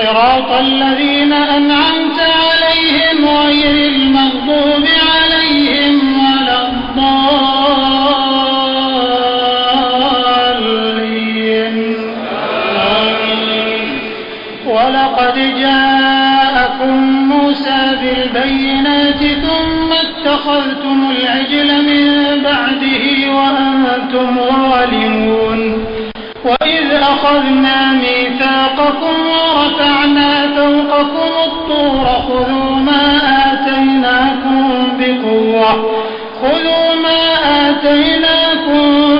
صراط الذين أنعمت عليهم غير المغضوب عليهم ولا الضالين. ولقد جاءكم موسى بالبينات ثم اتخذتم العجل من بعده وأنتم ظالمون. وإذ أخذنا ميثاقكم ورفعنا فوقكم الطور خذوا ما آتيناكم بقوة خذوا ما آتيناكم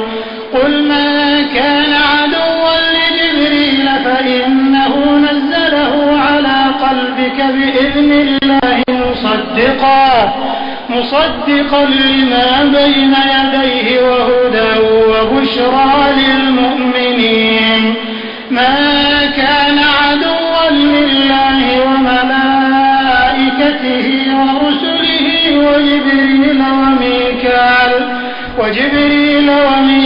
الله مصدقا مصدقا لما بين يديه وهدى وبشرى للمؤمنين. ما كان عدوا لله وملائكته ورسله وجبريل وميكال وجبريل وميكال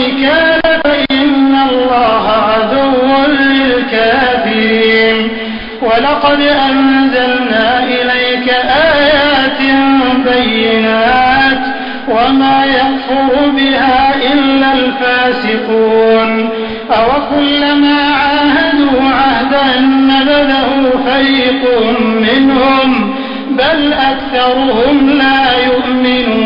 الفاسقون أوكلما عاهدوا عهدا نبذه فريق منهم بل أكثرهم لا يؤمنون.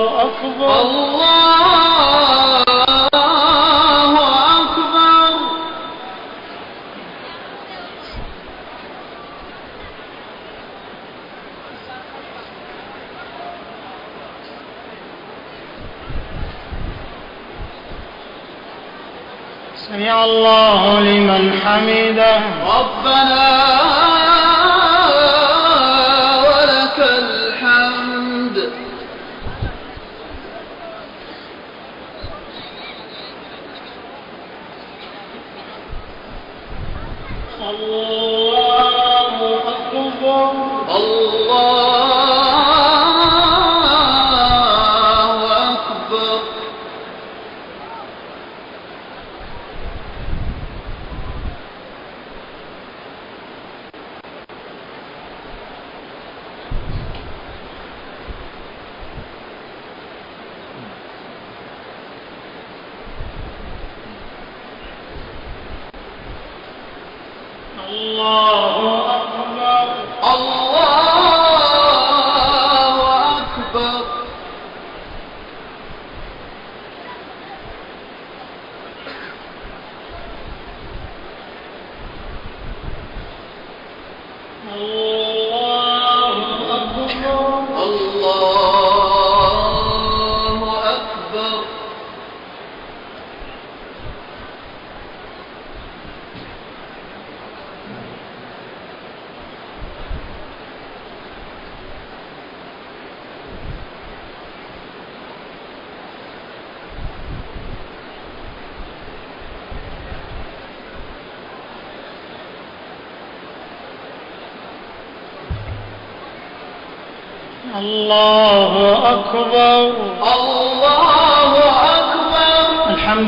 ربنا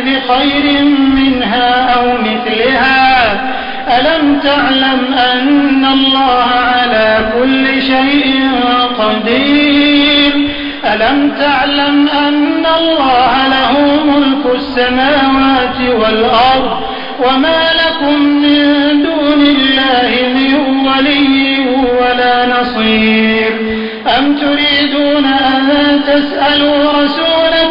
بخير منها أو مثلها؟ ألم تعلم أن الله على كل شيء قدير؟ ألم تعلم أن الله له ملك السماوات والأرض وما لكم من دون الله من ولي ولا نصير؟ أم تريدون أن تسألوا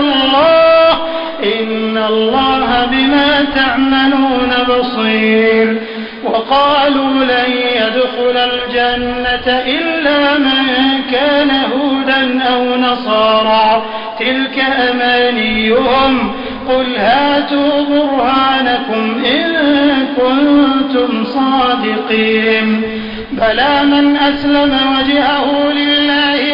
الله إن الله بما تعملون بصير. وقالوا لن يدخل الجنة إلا من كان هودا أو نصارى. تلك أمانيهم. قل هاتوا برهانكم إن كنتم صادقين. بلى من أسلم وجهه لله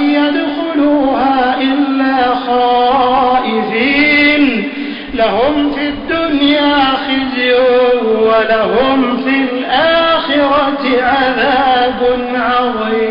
عذاب عظيم.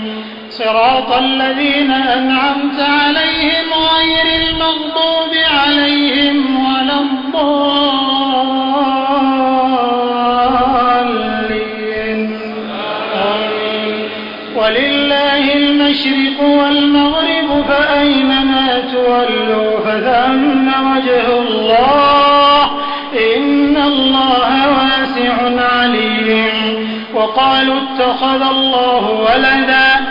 صراط الذين أنعمت عليهم غير المغضوب عليهم ولا الضالين. ولله المشرق والمغرب فأينما تولوا فثم وجه الله. إن الله واسع عليم. وقالوا اتخذ الله ولدا.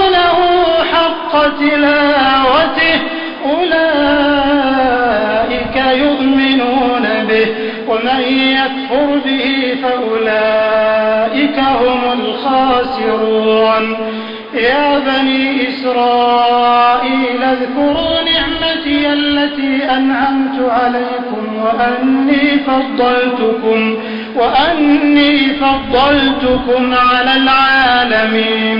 حق تلاوته أولئك يؤمنون به ومن يكفر به فأولئك هم الخاسرون. يا بني إسرائيل اذكروا نعمتي التي أنعمت عليكم وأني فضلتكم وأني فضلتكم على العالمين.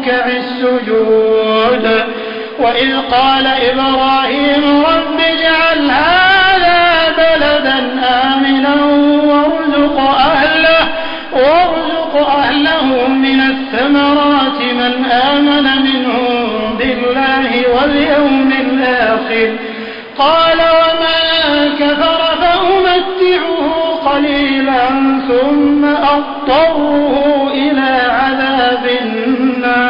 والركع السجود. وإذ قال إبراهيم رب اجعل هذا بلدا آمنا وارزق أهله وارزق أهله من الثمرات من آمن منهم بالله واليوم الآخر. قال ومن كفر فأمتعه قليلا ثم أضطره إلى عذاب النار.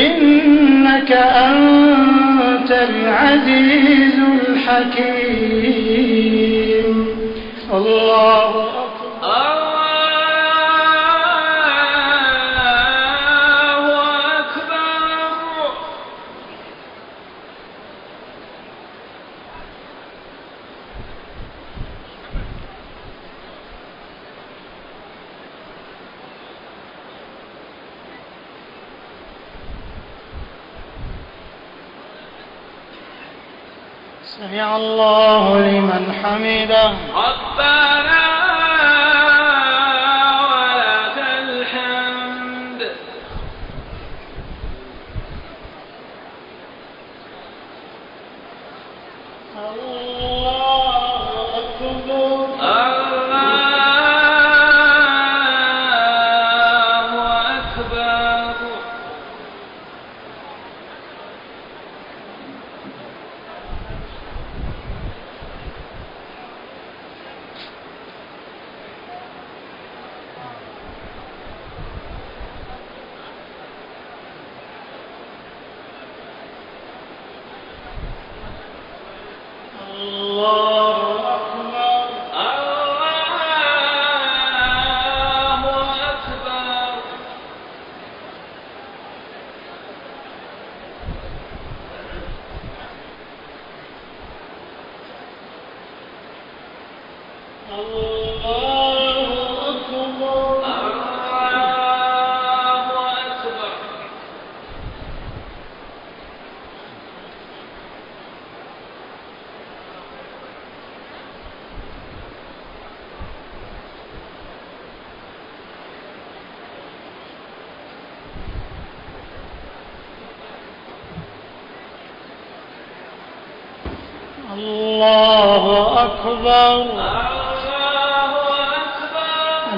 إنك أنت العزيز الحكيم. الله أكبر الله أكبر سمع الله لمن حمده.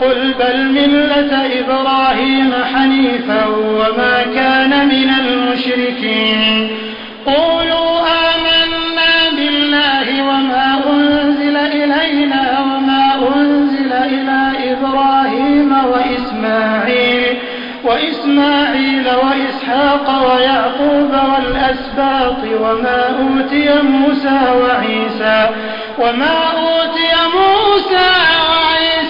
قل بل ملة إبراهيم حنيفا وما كان من المشركين. قولوا آمنا بالله وما أنزل إلينا وما أنزل إلى إبراهيم وإسماعيل وإسماعيل وإسحاق ويعقوب والأسباط وما أوتي موسى وعيسى وما أوتي موسى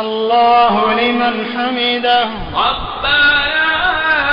الله لمن حمده. ربنا